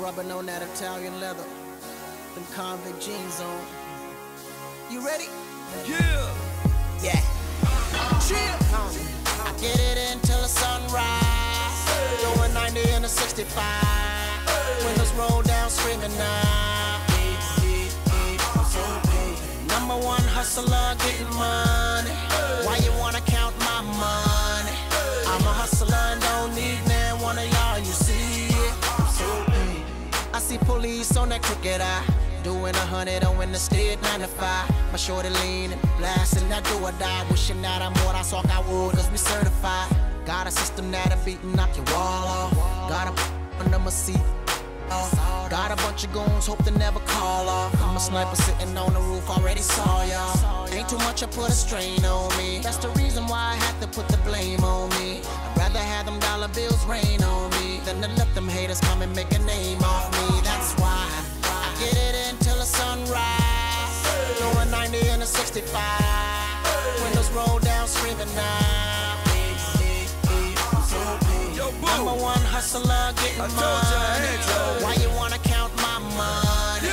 rubbing on that Italian leather. Them convict jeans on. You ready? Yeah. Yeah. Chill. I get it until the sunrise. Doing 90 in a 65. Windows roll down, screaming now. Number one hustler, getting money. Why you wanna that crooked eye. Doing a hundred on in the state, nine to five. My shorty leaning, blasting that do or die. Wishing that I'm what I saw I would, cause we certified. Got a system that'll beat and knock your wall off. Got a under my seat. off. Got a bunch of goons, hope they never call off. I'm a sniper sitting on the roof, already saw y'all. Ain't too much, I put a strain on me. That's the reason why I had to put the blame on me. I'd rather have them dollar bills rain on me than to let them haters come and make a name a 65. Windows roll down, screaming now. Number boo. one hustler, getting I told you I had money. Why you wanna count my money?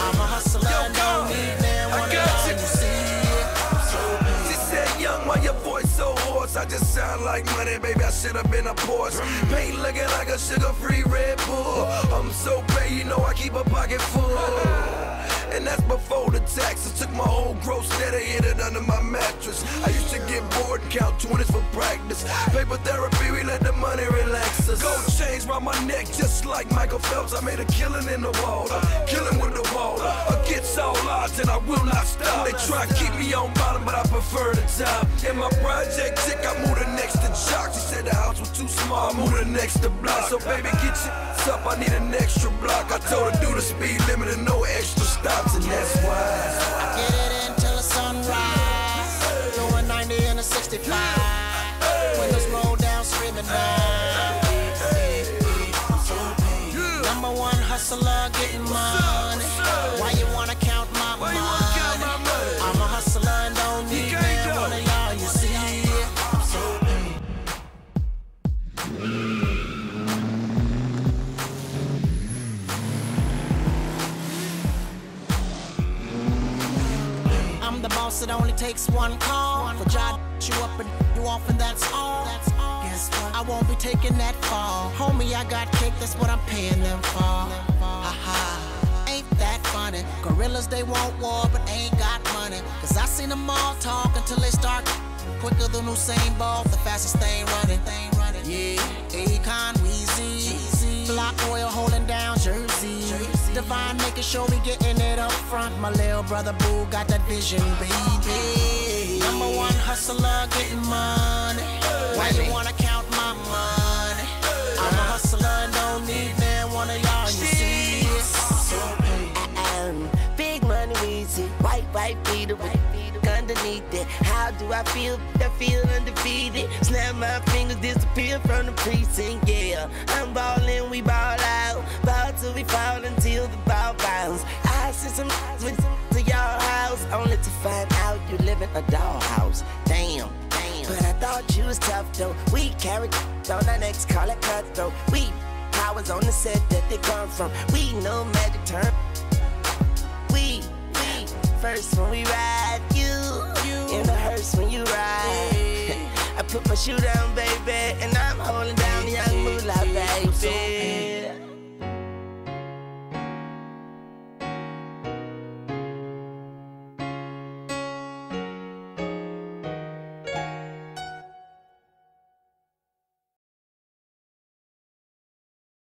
I'm a hustler, Yo, need man I one of y'all. you. See? She said, young, why your voice so hoarse? I just sound like money, baby. I should have been a Porsche. Paint looking like a sugar-free Red Bull. I'm so paid, you know I keep a pocket full. And that's before the taxes. Took my whole gross net and hid it under my mattress. I used to get bored and count 20s for practice. Paper therapy, we let the money relax us. Gold chains round my neck, just like Michael Phelps. I made a killing in the water, killing with the water. Against all odds, and I will not stop. They try to keep me on bottom, but I prefer the top. In my project chick, I moved her next to Jock. She said the house was too small, I moved her next to block. So baby, get your up, I need an extra block. I told her do the speed limit and no extra stops, and that's why. Get it until the sunrise. Doing 90 and a 65. Windows roll down, screaming now. Number one hustler, getting money. Why you wanna count my money? The boss, it only takes one call. For job you up and you off, and that's all. Guess what? I won't be taking that fall. Homie, I got cake, that's what I'm paying them for. Ain't that funny? Gorillas, they want war, but ain't got money. Cause I seen them all talk until they start quicker than Usain Bolt, the fastest thing running. Thing running. Yeah, Divine making sure we getting it up front. My little brother Boo got that vision, baby. Number one hustler getting money. Why you wanna count my money? I'm a hustler don't need man one of y'all. You see it? Um, big money easy, white, white it. How do I feel? I feel undefeated. Snap my fingers, disappear from the precinct. Yeah, I'm ballin', we ball out. Ball till we fall until the ball bounce. I see some with to y'all house, only to find out you live in a dollhouse. Damn. damn. But I thought you was tough though. We carried on our necks, call it cutthroat. We powers on the set that they come from. We know magic turn. We, we, first when we ride put my shoe down, baby, and I'm holding